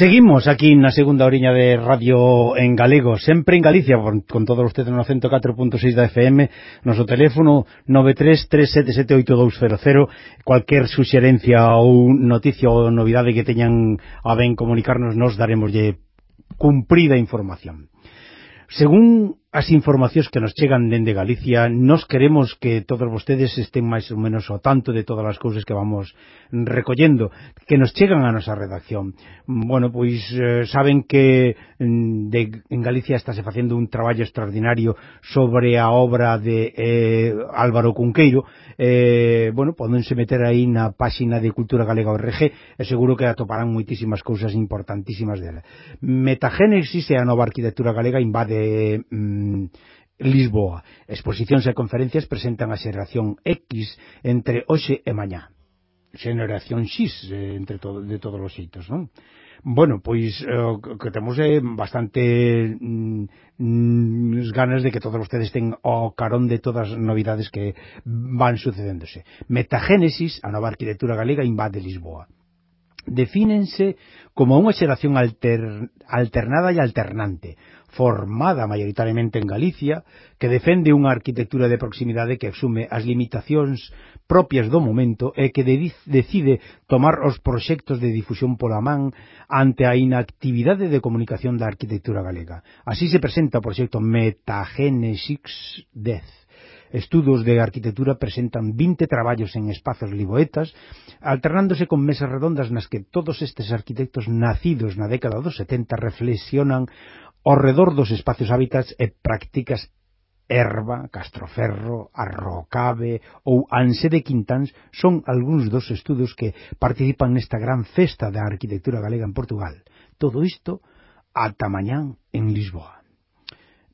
Seguimos aquí na segunda oriña de Radio en Galego, sempre en Galicia, con todos usted no 104.6 da FM, noso teléfono 933778200, cualquier suxerencia ou noticia ou novidade que teñan a ben comunicarnos, nos daremoslle cumprida información. Según as informacións que nos chegan dende Galicia nos queremos que todos vostedes estén máis ou menos ao tanto de todas as cousas que vamos recollendo que nos chegan a nosa redacción. Bueno, pois eh, saben que mm, de, en Galicia estáse facendo un traballo extraordinario sobre a obra de eh, Álvaro Cunqueiro. Eh, bueno, podense meter aí na páxina de Cultura Galega ORG e seguro que atoparán moitísimas cousas importantísimas dela. Metagénesis e a nova arquitectura galega invade mm, Lisboa. Exposicións e conferencias presentan a xeración X entre hoxe e mañá. Xeración X eh, entre todo, de todos os xeitos, non? bueno, pois eh, o que temos é bastante mm, mm, ganas de que todos vostedes ten o carón de todas as novidades que van sucedéndose. Metagénesis, a nova arquitectura galega invade Lisboa. Defínense como unha xeración alter, alternada e alternante, formada maioritariamente en Galicia, que defende unha arquitectura de proximidade que asume as limitacións propias do momento e que de, decide tomar os proxectos de difusión pola man ante a inactividade de comunicación da arquitectura galega. Así se presenta o proxecto Metagenesis 10, estudos de arquitectura presentan 20 traballos en espazos liboetas, alternándose con mesas redondas nas que todos estes arquitectos nacidos na década dos 70 reflexionan ao redor dos espacios hábitats e prácticas Erba, Castroferro, Arrocabe ou Anse de Quintáns son algúns dos estudos que participan nesta gran festa da arquitectura galega en Portugal. Todo isto ata mañán en Lisboa.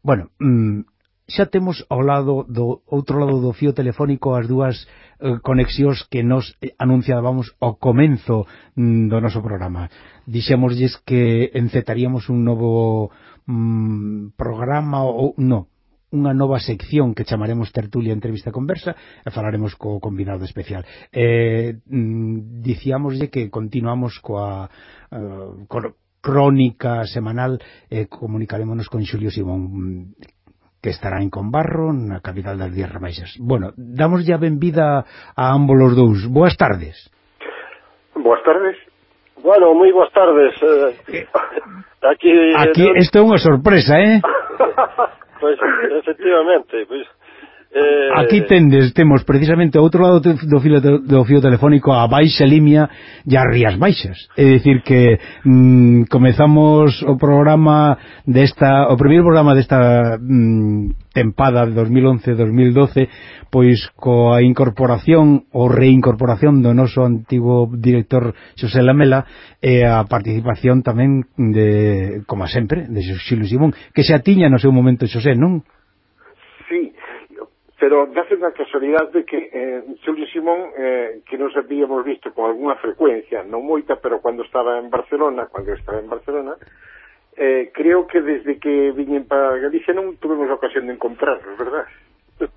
Bueno, mmm, xa temos ao lado do outro lado do fío telefónico as dúas eh, conexións que nos anunciábamos ao comenzo mm, do noso programa. Dixémoslles que encetaríamos un novo mm, programa ou no, unha nova sección que chamaremos tertulia entrevista conversa e falaremos co combinado especial. Eh, mm, dicíamoslle que continuamos coa uh, co, crónica semanal e eh, comunicarémonos con Xulio Simón mm, que estará en Combarro, na capital das Días Ramaixas. Bueno, damos ya benvida a ambos os dous. Boas tardes. Boas tardes. Bueno, moi boas tardes. Eh, eh aquí aquí isto é unha sorpresa, eh? pois, pues, efectivamente, pois pues Eh... Aquí tendes, temos precisamente ao outro lado do filo, do filo telefónico a Baixa Limia e a Rías Baixas. É dicir que mm, comezamos o programa desta, o primeiro programa desta mm, tempada de 2011-2012 pois coa incorporación ou reincorporación do noso antigo director Xosé Lamela e a participación tamén de, como sempre, de Xosé Simón, que xa tiña no seu momento Xosé, non? pero dáse a casualidade que eh, Xulio Simón, eh, que nos habíamos visto con algunha frecuencia, non moita, pero cando estaba en Barcelona, cando estaba en Barcelona, eh, creo que desde que viñen para Galicia non tuvemos ocasión de encontrarnos, verdad?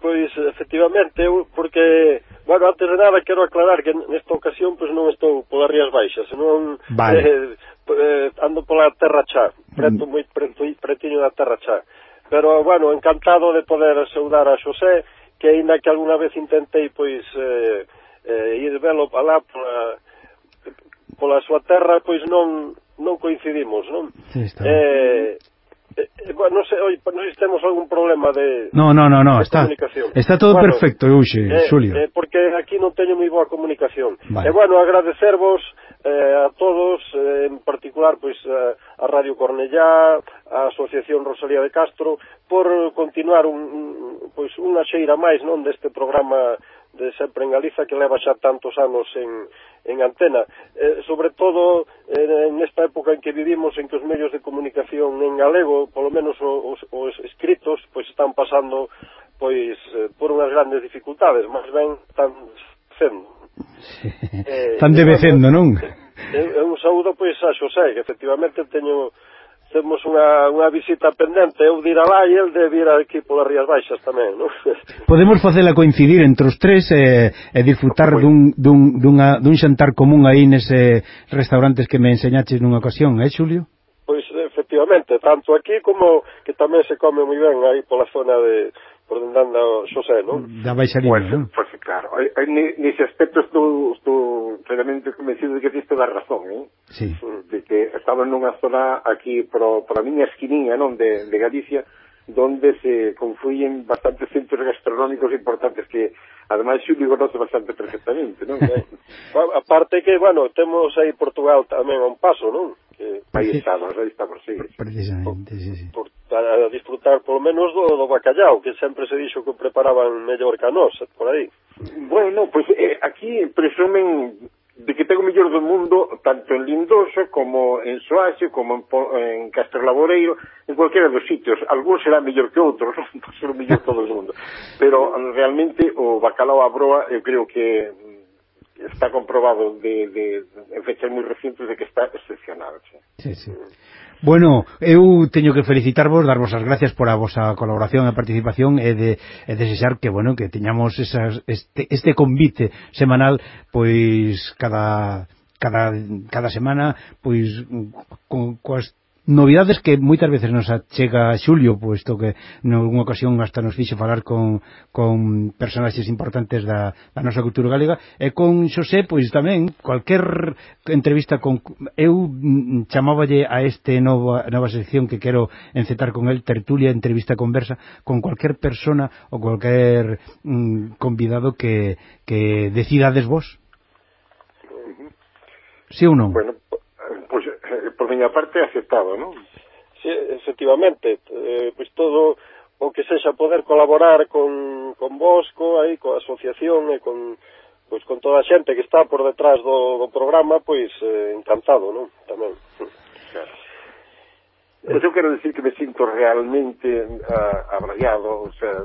Pois, efectivamente, eu, porque, bueno, antes de nada quero aclarar que nesta ocasión pois non estou polas Rías Baixas, non vale. eh, eh, ando pola Terra Chá, preto, mm. moi preto, pretiño da Terra Chá. Pero, bueno, encantado de poder saudar a Xosé, que aínda que algunha vez intentei pois eh, eh, ir velo alá pola, pola súa terra, pois non non coincidimos, non? Sí, está. Eh, eh, bueno, non sei, oi, non sei se temos algún problema de No, no, no, no, está está todo bueno, perfecto, Uxe, eh, Xulio. Eh, porque aquí non teño moi boa comunicación. Vale. E eh, bueno, agradecervos eh, a todos, eh, en particular pois eh, a Radio Cornellá, a Asociación Rosalía de Castro por continuar un pois unha xeira máis, non, deste programa de sempre en Galiza que leva xa tantos anos en en antena, eh, sobre todo eh, nesta época en que vivimos en que os medios de comunicación en galego, polo menos os, os escritos, pois están pasando pois eh, por unhas grandes dificultades, máis ben están sendo. Sí. Eh, están debecendo, non? Eu, un saúdo pois a Xosé, que efectivamente teño temos unha, unha visita pendente, eu de ir alá e el de vir aquí polas Rías Baixas tamén, non? Podemos facela coincidir entre os tres e, e disfrutar dun, dun, dunha, dun xantar común aí nese restaurantes que me enseñaches nunha ocasión, eh, Xulio? Pois efectivamente, tanto aquí como que tamén se come moi ben aí pola zona de, por onde anda Xosé, non? Da baixa línea, pues, non? Pois pues, claro, eh, eh, nese aspecto estou, estou realmente convencido de que tiste da razón, eh? Sí. De que estaba nunha zona aquí pro, para a miña esquininha, non, de, de Galicia, donde se confluyen bastantes centros gastronómicos importantes que ademais Xulio conoce bastante perfectamente, non? Aparte que, bueno, temos aí Portugal tamén a un paso, non? Que aí estamos, aí estamos, sí. Precisamente, sí, sí. Por, para disfrutar polo menos do, do bacallao, que sempre se dixo que preparaban mellor que a nós, por aí. Bueno, pois pues, eh, aquí presumen de que ten o mellor do mundo tanto en Lindoso como en Soaxe, como en, en Castro Laboreiro, en cualquiera dos sitios. Algúns será mellor que outros, non será mellor todo o mundo. Pero realmente o bacalao a broa eu creo que mm, está comprobado de, de, en fechas moi recientes de que está excepcional. Sí, sí. sí. Bueno, eu teño que felicitarvos, darvos as gracias por a vosa colaboración e participación e, de, e desexar que, bueno, que teñamos esas, este, este convite semanal, pois cada cada, cada semana pois con, coas novidades que moitas veces nos achega Xulio, posto que nunha ocasión hasta nos fixo falar con, con personaxes importantes da, da nosa cultura galega, e con Xosé, pois tamén, cualquier entrevista con... Eu chamáballe a este nova, nova sección que quero encetar con el, tertulia, entrevista, conversa, con cualquier persona ou cualquier mm, convidado que, que decidades vos. Sí ou non? Bueno, miña parte aceptado, non? Sí, efectivamente, eh, pois todo o que sexa poder colaborar con, con Bosco, aí, coa asociación e con, pois, con toda a xente que está por detrás do, do programa, pois eh, encantado, non? Tamén. Claro. Pois eu quero dicir que me sinto realmente uh, abraiado, o sea,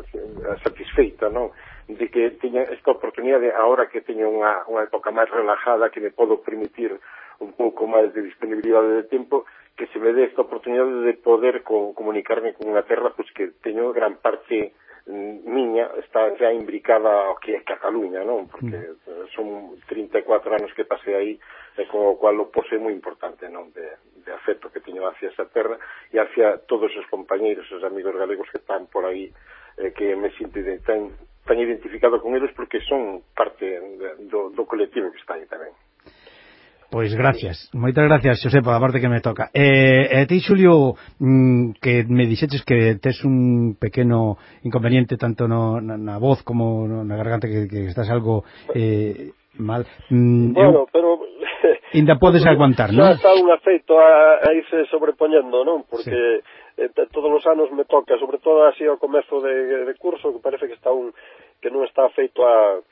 satisfeita, non? De que teña esta oportunidade, agora que teño unha, unha época máis relajada, que me podo permitir un pouco máis de disponibilidade de tempo que se me dé esta oportunidade de poder co comunicarme con unha terra pois, que teño gran parte mm, miña está xa imbricada ao que é Cataluña, non? Porque mm. son 34 anos que pasei aí e co cual o pose moi importante, non? De, de afecto que teño hacia esa terra e hacia todos os compañeiros, os amigos galegos que están por aí eh, que me sinto tan, tan identificado con eles porque son parte de, do, do colectivo que está aí tamén. Pois gracias, moitas gracias, Xosé a parte que me toca. Eh, e ti, Xulio, mm, que me dixetes que tes un pequeno inconveniente tanto no, na, na voz como no, na garganta que, que estás algo eh, mal. Mm, bueno, eu, pero... Ainda podes aguantar, non? Está un afeito a, a irse sobrepoñendo, non? Porque sí eh, todos os anos me toca, sobre todo así ao comezo de, de curso, que parece que está un que non está feito a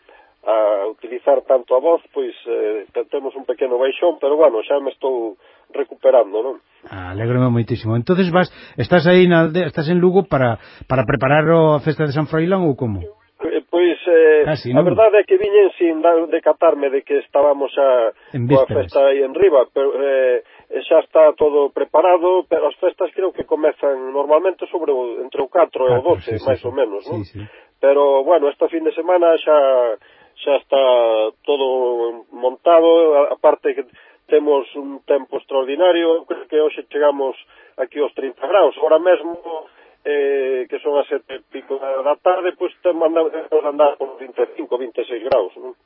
a utilizar tanto a voz, pois eh, temos un pequeno baixón, pero bueno, xa me estou recuperando, non? Ah, alegrome moitísimo. Entonces vas, estás aí na estás en Lugo para para preparar a festa de San Froilán ou como? Eh, pois eh, Casi, a verdade é que viñen sin dar de catarme de que estábamos xa coa festa aí en riba, pero eh, xa está todo preparado, pero as festas creo que comezan normalmente sobre o, entre o 4 e o 12, ah, sí, máis sí, ou menos, non? Sí, sí. Pero bueno, esta fin de semana xa xa está todo montado, aparte que temos un tempo extraordinario, creo que hoxe chegamos aquí aos 30 graus. agora mesmo, eh, que son as sete pico da tarde, pois pues, mandamos andar por 25, 26 graus. Non?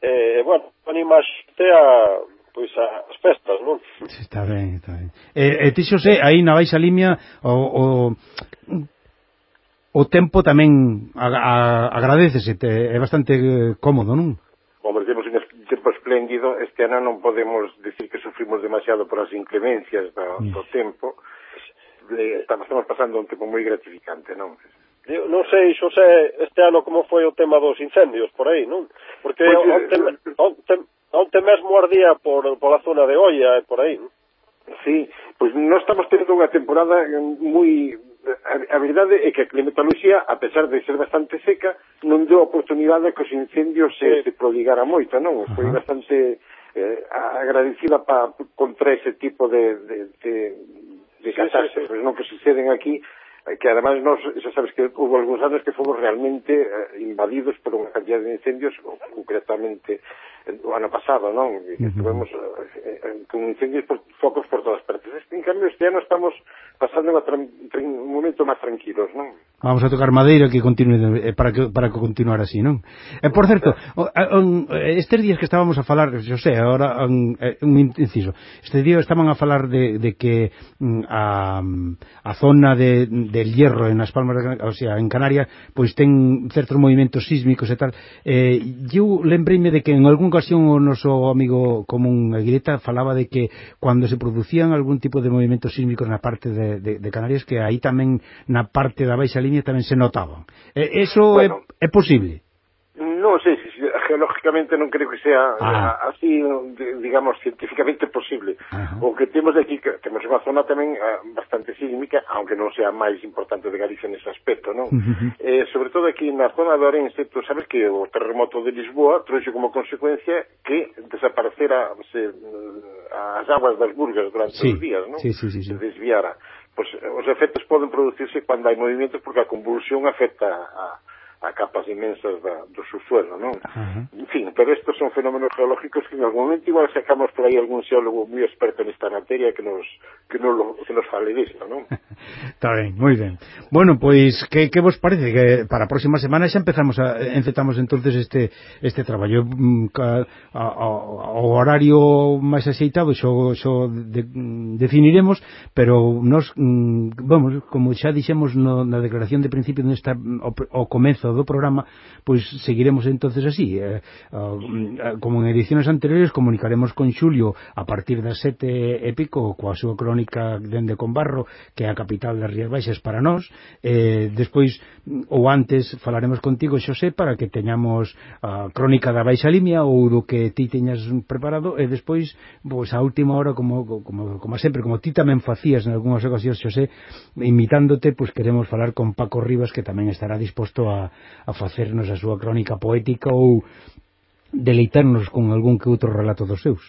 Eh, bueno, animas te a, pois as festas, non? Está ben, está ben. Eh, e, eh ti xose aí na baixa limia o, o o tempo tamén a, a, agradecese, te, é bastante eh, cómodo, non? Hombre, temos un tempo espléndido, este ano non podemos decir que sufrimos demasiado por as inclemencias do, do tempo, estamos, estamos pasando un tempo moi gratificante, non? Eu non sei, Xosé, este ano como foi o tema dos incendios por aí, non? Porque pues, onte, eh, onte, onte mesmo ardía por, por a zona de Olla e por aí, non? Sí, pois non estamos tendo unha temporada eh, moi a, a verdade é que a climatoloxía, a pesar de ser bastante seca, non deu oportunidade que os incendios se, se prodigara moito, non? Foi uh -huh. bastante eh, agradecida pa, contra ese tipo de, de, de, de catástrofes, sí, sí. non que suceden aquí Eh, que además nós, xa sabes que houve algúns anos que fomos realmente eh, invadidos por unha cantidad de incendios, concretamente o ano pasado, non? Que uh -huh. Tivemos eh, eh, con incendios por, focos por todas partes. En cambio, este ano estamos pasando un momento máis tranquilos, non? Vamos a tocar madeira que continue eh, para que para que continuar así, non? E por certo, eh, estes días que estábamos a falar, yo sei, agora un, un inciso. Este día estaban a falar de, de que mm, a, a zona de, del hierro en as Palmas, de, o sea, en Canarias, pois ten certos movimentos sísmicos e tal. Eh, eu lembrei-me de que en algún ocasión o noso amigo común Aguileta falaba de que cando se producían algún tipo de movimentos sísmicos na parte de, de, de Canarias, que aí tamén na parte da Baixa liña tamén se notaban. E, eso bueno, é, é posible? Non sei, sí, geológicamente non creo que sea ah. Eh, así, digamos, científicamente posible. Ajá. O que temos aquí, que temos unha zona tamén eh, bastante sísmica, aunque non sea máis importante de Galicia nese aspecto, non? Uh -huh. eh, sobre todo aquí na zona de Orense, tú sabes que o terremoto de Lisboa trouxe como consecuencia que desaparecera se, eh, as aguas das burgas durante sí. os días, non? Sí, sí, sí, sí. Se desviara pues, os efectos poden producirse cando hai movimentos porque a convulsión afecta a, a capas inmensas da, do subsuelo, non? Uh -huh. En fin, pero estos son fenómenos geológicos que en algún momento igual sacamos por aí algún xeólogo moi experto nesta materia que nos que nos, lo, que nos fale disto, non? Está ben, moi ben. Bueno, pois que, que vos parece que para a próxima semana xa empezamos a, empezamos entonces este este traballo mm, a, a, a, o horario máis axeitado xo, xo de, definiremos, pero nos mm, vamos, como xa dixemos no, na declaración de principio desta o, o comezo do programa, pois seguiremos entonces así. Eh, eh, eh, como en ediciones anteriores, comunicaremos con Xulio a partir das sete e pico coa súa crónica dende Conbarro, que é a capital das Rías Baixas para nós. Eh, despois, mm, ou antes, falaremos contigo, Xosé, para que teñamos a crónica da Baixa Limia ou do que ti teñas preparado e despois, pois a última hora, como, como, como sempre, como ti tamén facías en algunhas ocasións, Xosé, imitándote, pois queremos falar con Paco Rivas, que tamén estará disposto a, a facernos a súa crónica poética ou deleitarnos con algún que outro relato dos seus.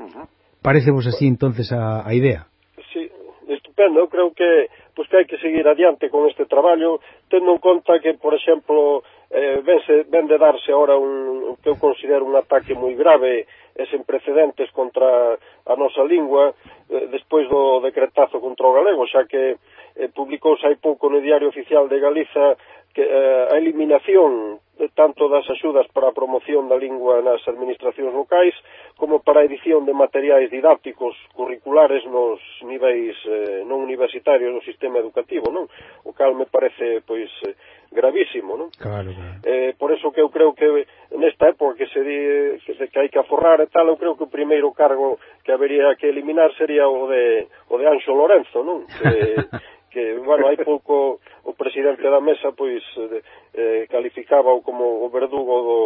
Uh -huh. Parecevos así entonces a, a idea? Sí, estupendo, eu creo que pois que hai que seguir adiante con este traballo, tendo en conta que, por exemplo, eh, vense, ven de darse ahora un, que eu considero un ataque moi grave e sen precedentes contra a nosa lingua, eh, despois do decretazo contra o galego, xa que eh, publicouse hai pouco no Diario Oficial de Galiza que, eh, a eliminación de tanto das axudas para a promoción da lingua nas administracións locais como para a edición de materiais didácticos curriculares nos niveis eh, non universitarios do sistema educativo, non? O cal me parece pois eh, gravísimo, non? Claro, claro. Eh, por eso que eu creo que nesta época que se di que, se, que hai que aforrar e tal, eu creo que o primeiro cargo que habería que eliminar sería o de, o de Anxo Lorenzo, non? Que, que bueno, hai pouco o presidente da mesa pois eh, eh calificaba o como o verdugo do,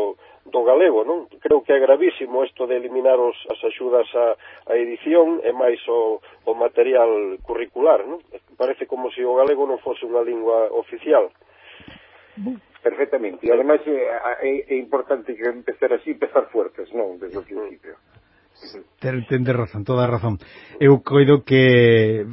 do galego, non? Creo que é gravísimo isto de eliminar os, as axudas a, a edición e máis o, o material curricular, non? Parece como se o galego non fose unha lingua oficial. Perfectamente, e ademais é, é, é importante que empezar así, empezar fuertes, non? Desde o mm. principio. Ten, ten de razón, toda a razón. Eu coido que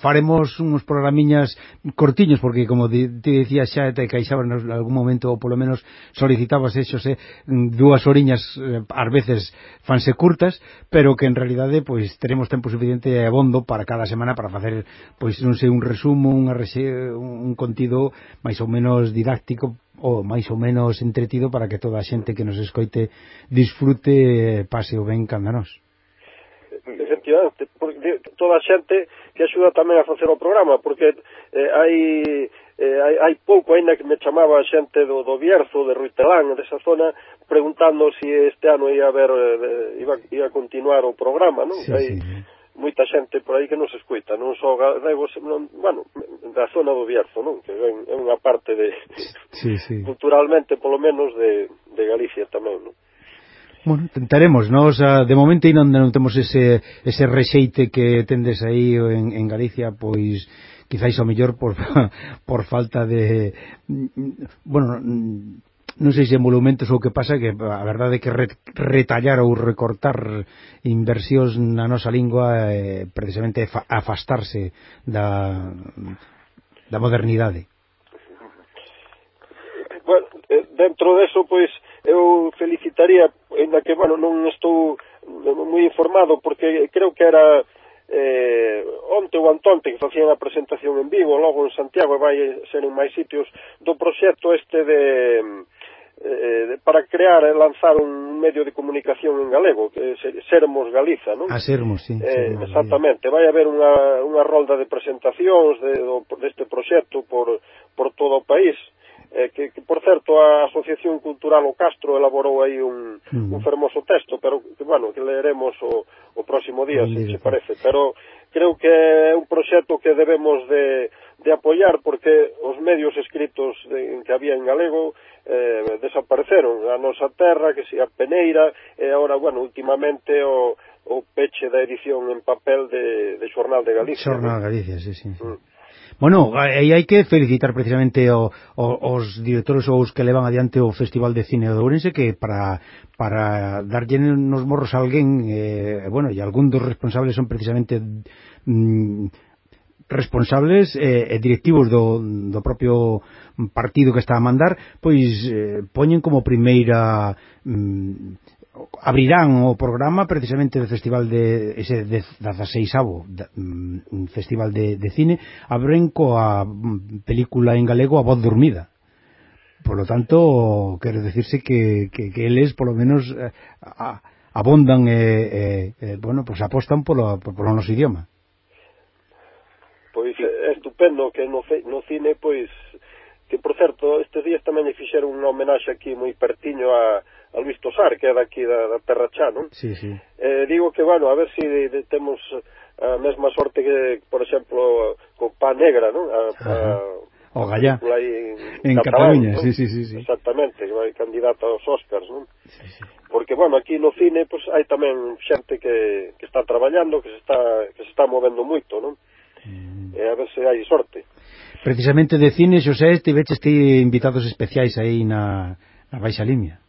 faremos uns programiñas cortiños, porque como te dicía xa te caixaban en algún momento ou polo menos solicitabas eh, Xosé dúas oriñas eh, ás veces fanse curtas, pero que en realidade pois teremos tempo suficiente e abondo para cada semana para facer pois non sei un resumo, un, un contido máis ou menos didáctico o máis ou menos entretido para que toda a xente que nos escoite disfrute pase o ben cando nós efectivamente, porque toda a xente que axuda tamén a facer o programa, porque eh, hai, eh, hai, hai pouco aínda que me chamaba a xente do, do Bierzo, de Ruitelán, desa zona, preguntando se si este ano ia haber, eh, iba, iba a continuar o programa, non? Sí, hai, sí moita xente por aí que non se escuita, non só galegos, non, bueno, da zona do Bierzo, non, que é unha parte de sí, sí. culturalmente polo menos de, de Galicia tamén, non. Bueno, tentaremos, nos de momento ainda non temos ese, ese rexeite que tendes aí en, en Galicia, pois quizáis ao mellor por, por falta de bueno, non sei se emolumentos ou que pasa que a verdade é que retallar ou recortar inversións na nosa lingua é eh, precisamente afastarse da, da modernidade bueno, eh, dentro deso pois eu felicitaría ainda que bueno, non estou moi informado porque creo que era eh, onte ou antonte que facían a presentación en Vigo, logo en Santiago e vai ser en máis sitios do proxecto este de Eh, eh, para crear e lanzar un medio de comunicación en galego, que Sermos Galiza, non? A Sermos, sí. Eh, Sermos exactamente, vai haber unha, unha rolda de presentacións de, do, deste proxecto por, por todo o país, eh, que, que por certo a Asociación Cultural O Castro elaborou aí un, mm. un fermoso texto, pero que, bueno, que leeremos o, o próximo día, se se parece, pero creo que é un proxecto que debemos de, de apoiar porque os medios escritos de, que había en galego eh, desapareceron a nosa terra, que se a peneira, e agora, bueno, últimamente o, o peche da edición en papel de, de Xornal de Galicia. Xornal de Galicia, sí, sí. Mm. Bueno, aí hai que felicitar precisamente o, o, os directores ou os que levan adiante o Festival de Cine de Ourense que para, para darlle nos morros a alguén eh, bueno, e algún dos responsables son precisamente mm, responsables eh, e directivos do, do propio partido que está a mandar pois eh, poñen como primeira mm, abrirán o programa precisamente do festival de ese 16avo mm, festival de, de cine abren coa mm, película en galego A voz dormida. Por lo tanto quero decirse que, que, que eles polo menos eh, a, abondan e, eh, eh, bueno, pues apostan polo, polo noso idioma. Pois é eh, estupendo que no, no cine, pois, que por certo, estes días tamén lle fixeron unha homenaxe aquí moi pertiño a, a Luis Tosar, que é daqui da, da Terrachá, non? Sí, sí. Eh, digo que, bueno, a ver se si de, de, temos a mesma sorte que, por exemplo, co Pá Negra, non? A, a, o Gallá en, en Cataluña, ¿no? sí, sí, sí, sí. Exactamente, vai candidato aos Oscars, non? Sí, sí. Porque bueno, aquí no cine pois pues, hai tamén xente que, que está traballando, que se está que se está movendo moito, non? Mm. e a ver se hai sorte. Precisamente de cine, Xosé, tiveches ti invitados especiais aí na, na Baixa Limia.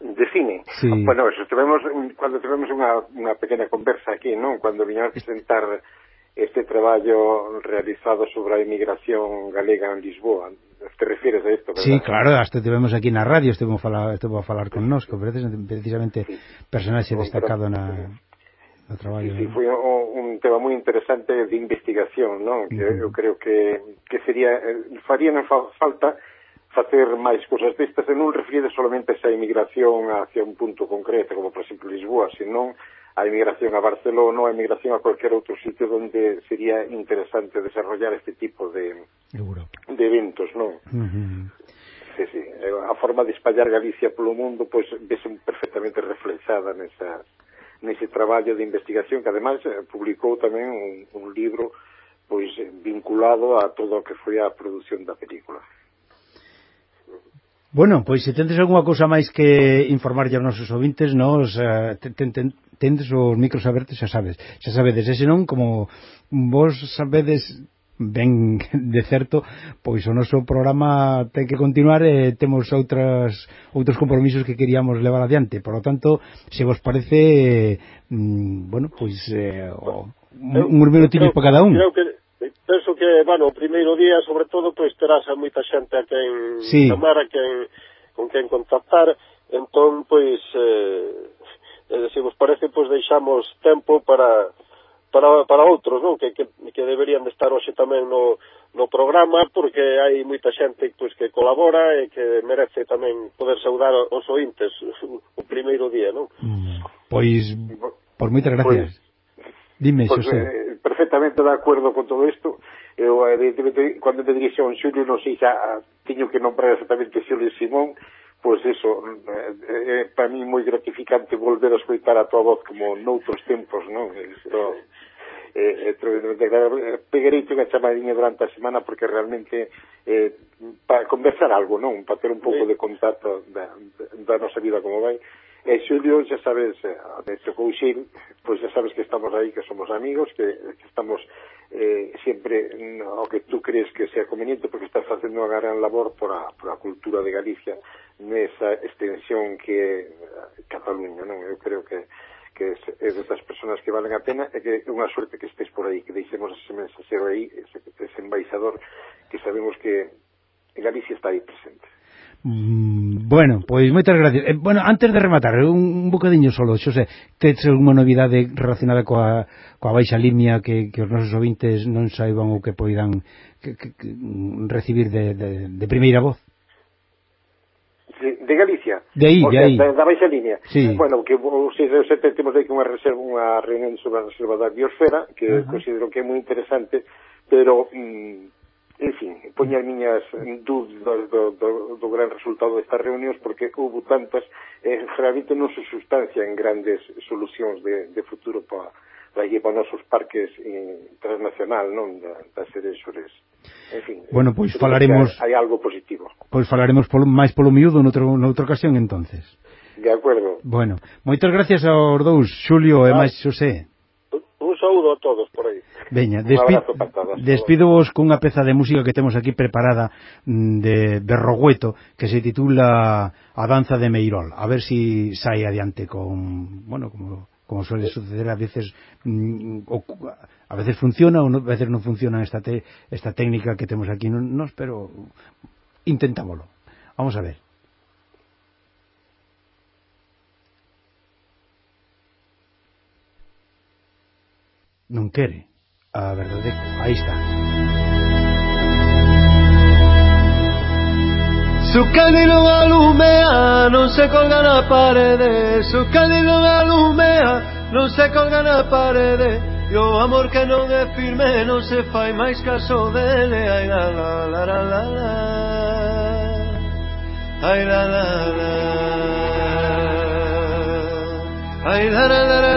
De cine? Sí. Bueno, eso, tivemos, cuando tivemos unha, unha pequena conversa aquí, non? Cando viña a presentar este traballo realizado sobre a emigración galega en Lisboa. Te refieres a isto, verdad? Sí, claro, hasta tivemos aquí na radio, estuvimos a falar, estuvo a falar con nós, que precisamente, precisamente personaxe destacado na, o traballo. Sí, sí, foi un tema moi interesante de investigación, non? Que uh -huh. eu creo que que sería eh, farían falta facer máis cousas destas e non refiere solamente esa emigración hacia un punto concreto, como por exemplo Lisboa, senón a emigración a Barcelona, a emigración a cualquier outro sitio onde sería interesante desarrollar este tipo de, Europa. de eventos, non? Uh -huh. Sí, sí. Eh, a forma de espallar Galicia polo mundo, pois, vese perfectamente reflexada nesa, nese traballo de investigación que ademais eh, publicou tamén un, un libro pois vinculado a todo o que foi a produción da película. Bueno, pois se tendes algunha cousa máis que informarlle aos nosos ouvintes, nos uh, ten, ten, tendes os micros abertos, xa sabes. Xa sabedes, e senón, como vos sabedes ben de certo, pois o noso programa ten que continuar e temos outras outros compromisos que queríamos levar adiante. Por lo tanto, se vos parece, mm, bueno, pois eh, oh, uns minutinhos para cada un. Creo que penso que, bueno, o primeiro día, sobre todo, pois terás a moita xente a quen sí. chamar, a quen con quen contactar, entón pois eh, eh se vos parece, pois deixamos tempo para para, para outros, non? Que, que, que deberían de estar hoxe tamén no, no programa porque hai moita xente pois, que colabora e que merece tamén poder saudar os ointes o primeiro día, non? Mm, pois, por moitas pois, gracias. Pois, Dime, pois, Xosé. Eh, perfectamente de acordo con todo isto. Eu, evidentemente, cando me dirixo un Xulio, non sei xa, ah, tiño que nombrar exactamente Xulio Simón, pois eso, é, é para mí moi gratificante volver a escoitar a tua voz como noutros tempos, non? Isto eh, eh, tremendamente agradable. Eh, Pegarei unha chamadinha durante a semana porque realmente eh, para conversar algo, non? Para ter un pouco de contacto da, da nosa vida como vai. E Xulio, xa sabes, eh, de Xil, pois xa sabes que estamos aí, que somos amigos, que, que estamos eh, sempre o que tú crees que sea conveniente, porque estás facendo unha gran labor por a, por a cultura de Galicia, nesa extensión que é Cataluña, non? Eu creo que que é destas persoas que valen a pena e que é unha sorte que estés por aí, que deixemos ese mensaxero aí, ese, ese embaixador que sabemos que Galicia está aí presente. Mm, bueno, pois moitas gracias. Eh, bueno, antes de rematar, un, un bocadiño solo, Xosé, tes algunha novidade relacionada coa, coa baixa limia que, que os nosos ouvintes non saiban ou que poidan que, que, que mm, recibir de, de, de primeira voz? de, de Galicia. De aí, de aí. Da, da baixa línea. Sí. Bueno, que o 6 de sete temos aí unha reserva, unha reunión sobre a reserva da biosfera, que uh -huh. considero que é moi interesante, pero... Mm, en fin, poña as miñas dúdas do, do, do gran resultado destas reunións porque houve tantas, eh, realmente non se sustancian grandes solucións de, de futuro para vai para nosos parques eh, transnacional, non, da, da sede. En fin, bueno, eh, pois falaremos hai algo positivo. Pois falaremos polo, máis polo miúdo noutro, noutra ocasión entonces. De acuerdo. Bueno, moitas gracias aos dous, Xulio ah, e máis Xosé. Un saúdo a todos por aí. Veña, despi despídovos cunha peza de música que temos aquí preparada mm, de Berrogueto que se titula A danza de Meirol. A ver si sai adiante con, bueno, como como suele suceder a veces, mm, o, a veces funciona o no, a veces non funciona esta, te, esta técnica que temos aquí, nos pero intentámoslo. Vamos a ver. non quere a verdade aí está Su candilo alumea, non se colga na parede Su candilo alumea, non se colga na parede E o amor que non é firme non se fai máis caso dele Ai la la la la la la. Ai la la la. Ai la la la la